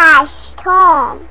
Hush, Tom!